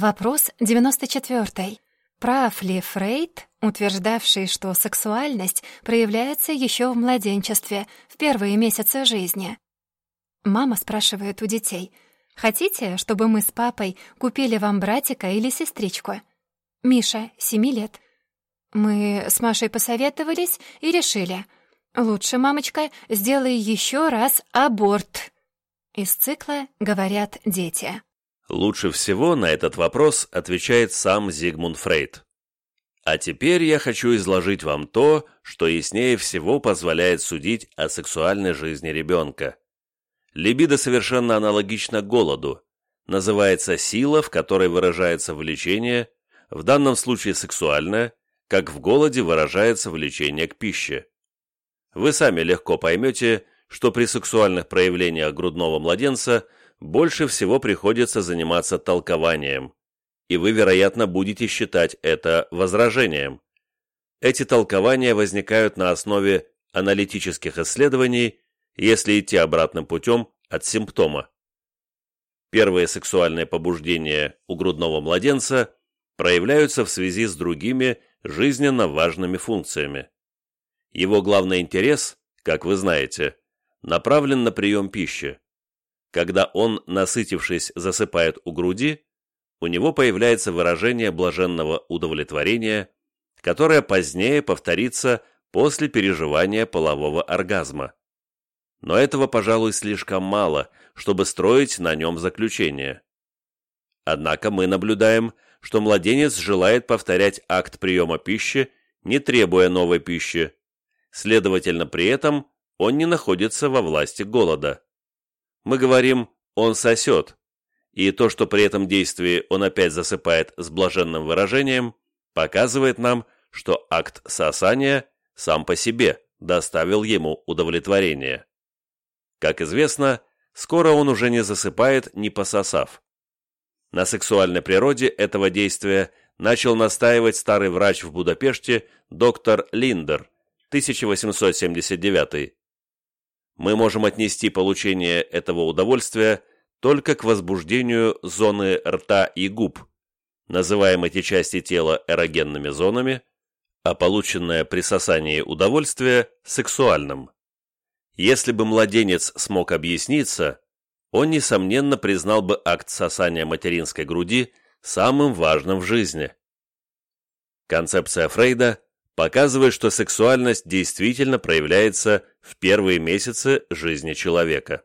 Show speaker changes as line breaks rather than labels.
Вопрос 94. Прав ли Фрейд, утверждавший, что сексуальность проявляется еще в младенчестве, в первые месяцы жизни? Мама спрашивает у детей, «Хотите, чтобы мы с папой купили вам братика или сестричку?» Миша, семи лет. Мы с Машей посоветовались и решили, «Лучше, мамочка, сделай еще раз аборт». Из цикла «Говорят дети».
Лучше всего на этот вопрос отвечает сам Зигмунд Фрейд. А теперь я хочу изложить вам то, что яснее всего позволяет судить о сексуальной жизни ребенка. Либидо совершенно аналогично голоду. Называется сила, в которой выражается влечение, в данном случае сексуальное, как в голоде выражается влечение к пище. Вы сами легко поймете, что при сексуальных проявлениях грудного младенца больше всего приходится заниматься толкованием, и вы, вероятно, будете считать это возражением. Эти толкования возникают на основе аналитических исследований, если идти обратным путем от симптома. Первые сексуальные побуждения у грудного младенца проявляются в связи с другими жизненно важными функциями. Его главный интерес, как вы знаете, направлен на прием пищи. Когда он, насытившись, засыпает у груди, у него появляется выражение блаженного удовлетворения, которое позднее повторится после переживания полового оргазма. Но этого, пожалуй, слишком мало, чтобы строить на нем заключение. Однако мы наблюдаем, что младенец желает повторять акт приема пищи, не требуя новой пищи. Следовательно, при этом он не находится во власти голода. Мы говорим «он сосет», и то, что при этом действии он опять засыпает с блаженным выражением, показывает нам, что акт сосания сам по себе доставил ему удовлетворение. Как известно, скоро он уже не засыпает, не пососав. На сексуальной природе этого действия начал настаивать старый врач в Будапеште доктор Линдер, 1879. Мы можем отнести получение этого удовольствия только к возбуждению зоны рта и губ, называем эти части тела эрогенными зонами, а полученное при сосании удовольствие – сексуальным. Если бы младенец смог объясниться, он, несомненно, признал бы акт сосания материнской груди самым важным в жизни. Концепция Фрейда показывает, что сексуальность действительно проявляется в первые месяцы жизни человека.